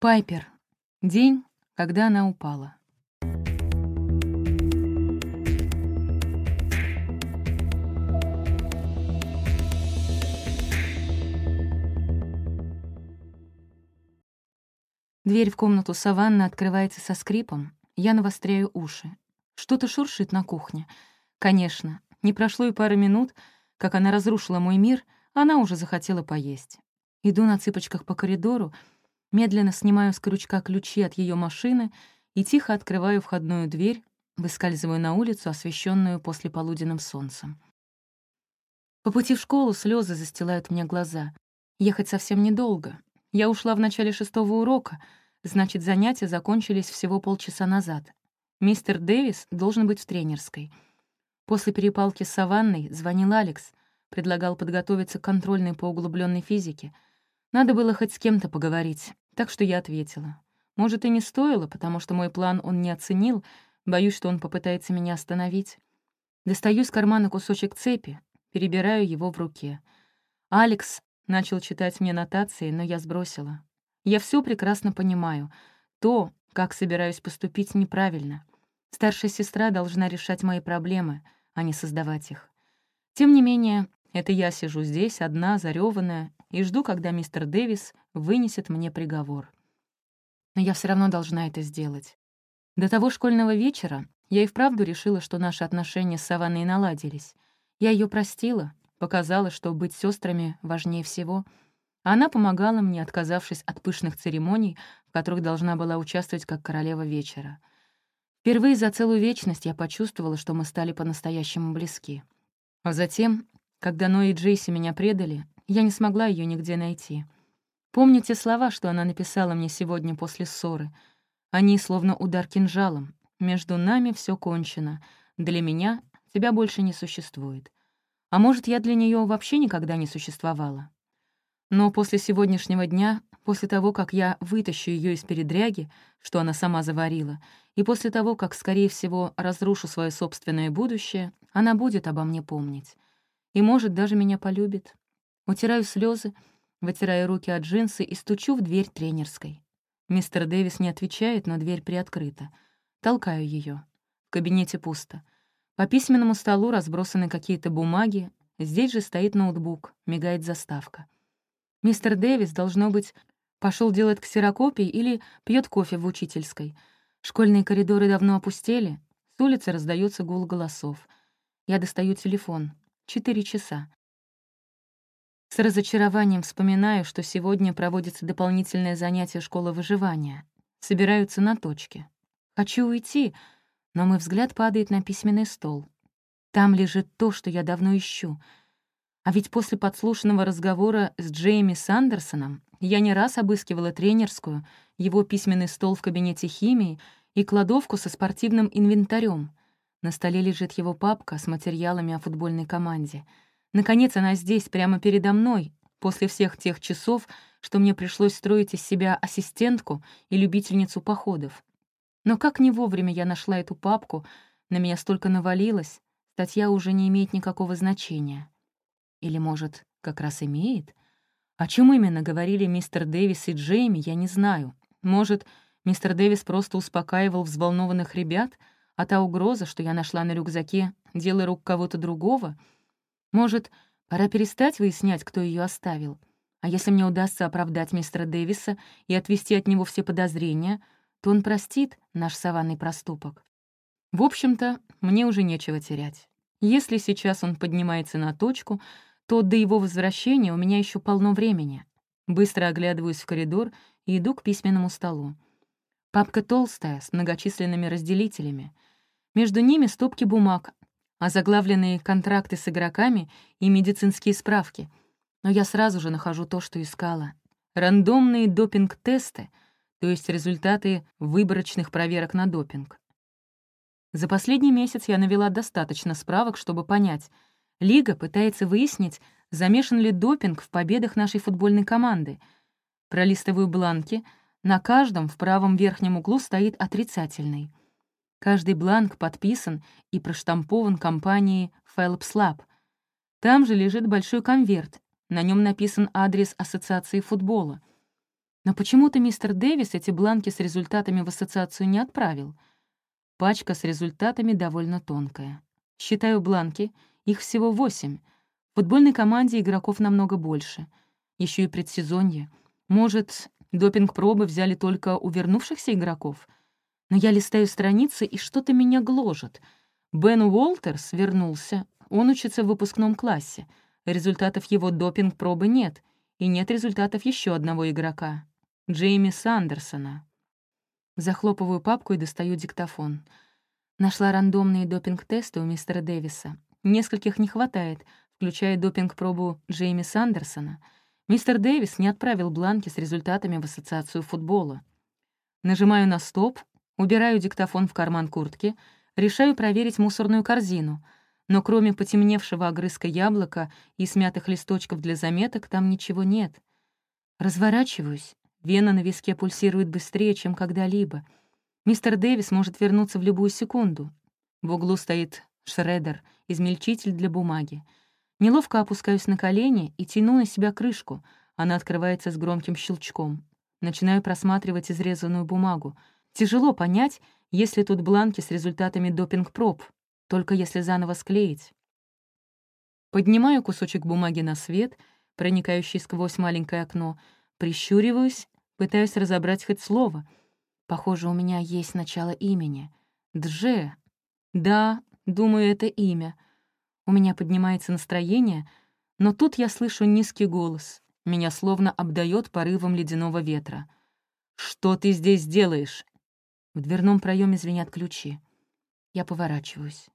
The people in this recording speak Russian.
Пайпер. День, когда она упала. Дверь в комнату Саванны открывается со скрипом. Я навостряю уши. Что-то шуршит на кухне. Конечно, не прошло и пары минут, как она разрушила мой мир, она уже захотела поесть. Иду на цыпочках по коридору — медленно снимаю с крючка ключи от ее машины и тихо открываю входную дверь, выскальзываю на улицу, освещенную послеполуденным солнцем. По пути в школу слезы застилают мне глаза. Ехать совсем недолго. Я ушла в начале шестого урока, значит, занятия закончились всего полчаса назад. Мистер Дэвис должен быть в тренерской. После перепалки с Саванной звонил Алекс, предлагал подготовиться к контрольной по углубленной физике — надо было хоть с кем-то поговорить, так что я ответила. Может, и не стоило, потому что мой план он не оценил, боюсь, что он попытается меня остановить. Достаю из кармана кусочек цепи, перебираю его в руке. Алекс начал читать мне нотации, но я сбросила. Я все прекрасно понимаю. То, как собираюсь поступить, неправильно. Старшая сестра должна решать мои проблемы, а не создавать их. Тем не менее, это я сижу здесь, одна, зареванная, и жду, когда мистер Дэвис вынесет мне приговор. Но я все равно должна это сделать. До того школьного вечера я и вправду решила, что наши отношения с Саванной наладились. Я ее простила, показала, что быть сестрами важнее всего. Она помогала мне, отказавшись от пышных церемоний, в которых должна была участвовать как королева вечера. Впервые за целую вечность я почувствовала, что мы стали по-настоящему близки. А затем, когда Ной и Джейси меня предали, я не смогла ее нигде найти. Помню те слова, что она написала мне сегодня после ссоры. Они словно удар кинжалом. «Между нами все кончено. Для меня тебя больше не существует. А может, я для нее вообще никогда не существовала?» Но после сегодняшнего дня, после того, как я вытащу ее из передряги, что она сама заварила, и после того, как, скорее всего, разрушу свое собственное будущее, она будет обо мне помнить. И, может, даже меня полюбит. Утираю слезы, вытираю руки от джинсы и стучу в дверь тренерской. Мистер Дэвис не отвечает, но дверь приоткрыта. Толкаю ее. В кабинете пусто. По письменному столу разбросаны какие-то бумаги, здесь же стоит ноутбук, мигает заставка. Мистер Дэвис, должно быть, пошел делать ксерокопии или пьет кофе в учительской. Школьные коридоры давно опустели, с улицы раздается гул голосов. Я достаю телефон. Четыре часа. С разочарованием вспоминаю, что сегодня проводится дополнительное занятие школы выживания. Собираются на точке. Хочу уйти, но мой взгляд падает на письменный стол. Там лежит то, что я давно ищу. А ведь после подслушанного разговора с Джейми Сандерсоном я не раз обыскивала тренерскую, его письменный стол в кабинете химии и кладовку со спортивным инвентарем. На столе лежит его папка с материалами о футбольной команде. Наконец она здесь, прямо передо мной, после всех тех часов, что мне пришлось строить из себя ассистентку и любительницу походов. Но как не вовремя я нашла эту папку, на меня столько навалилось, статья уже не имеет никакого значения. Или, может, как раз имеет? О чем именно говорили мистер Дэвис и Джейми, я не знаю. Может, мистер Дэвис просто успокаивал взволнованных ребят, а та угроза, что я нашла на рюкзаке, делая рук кого-то другого — может, пора перестать выяснять, кто ее оставил? А если мне удастся оправдать мистера Дэвиса и отвести от него все подозрения, то он простит наш саванный проступок. В общем-то, мне уже нечего терять. Если сейчас он поднимается на точку, то до его возвращения у меня еще полно времени. Быстро оглядываюсь в коридор и иду к письменному столу. Папка толстая, с многочисленными разделителями. Между ними стопки бумаг, озаглавленные контракты с игроками и медицинские справки. Но я сразу же нахожу то, что искала. Рандомные допинг-тесты, то есть результаты выборочных проверок на допинг. За последний месяц я навела достаточно справок, чтобы понять. Лига пытается выяснить, замешан ли допинг в победах нашей футбольной команды. Пролистываю бланки. На каждом в правом верхнем углу стоит отрицательный. Каждый бланк подписан и проштампован компанией Phelps Lab. Там же лежит большой конверт, на нем написан адрес Ассоциации футбола. Но почему-то мистер Дэвис эти бланки с результатами в ассоциацию не отправил. Пачка с результатами довольно тонкая. Считаю бланки, их всего восемь. В футбольной команде игроков намного больше. Еще и предсезонье. Может, допинг-пробы взяли только у вернувшихся игроков — но я листаю страницы, и что-то меня гложет. Бен Уолтерс вернулся. Он учится в выпускном классе. Результатов его допинг-пробы нет, и нет результатов еще одного игрока — Джейми Сандерсона. Захлопываю папку и достаю диктофон. Нашла рандомные допинг-тесты у мистера Дэвиса. Нескольких не хватает, включая допинг-пробу Джейми Сандерсона. Мистер Дэвис не отправил бланки с результатами в Ассоциацию футбола. Нажимаю на «Стоп», убираю диктофон в карман куртки, решаю проверить мусорную корзину, но кроме потемневшего огрызка яблока и смятых листочков для заметок там ничего нет. Разворачиваюсь, вена на виске пульсирует быстрее, чем когда-либо. Мистер Дэвис может вернуться в любую секунду. В углу стоит шредер, измельчитель для бумаги. Неловко опускаюсь на колени и тяну на себя крышку. Она открывается с громким щелчком. Начинаю просматривать изрезанную бумагу — Тяжело понять, если тут бланки с результатами допинг-проб, только если заново склеить. Поднимаю кусочек бумаги на свет, проникающий сквозь маленькое окно, прищуриваюсь, пытаюсь разобрать хоть слово. Похоже, у меня есть начало имени. Дже. Да, думаю, это имя. У меня поднимается настроение, но тут я слышу низкий голос. Меня словно обдает порывом ледяного ветра. «Что ты здесь делаешь? В Дверном проеме звенят ключи. Я поворачиваюсь.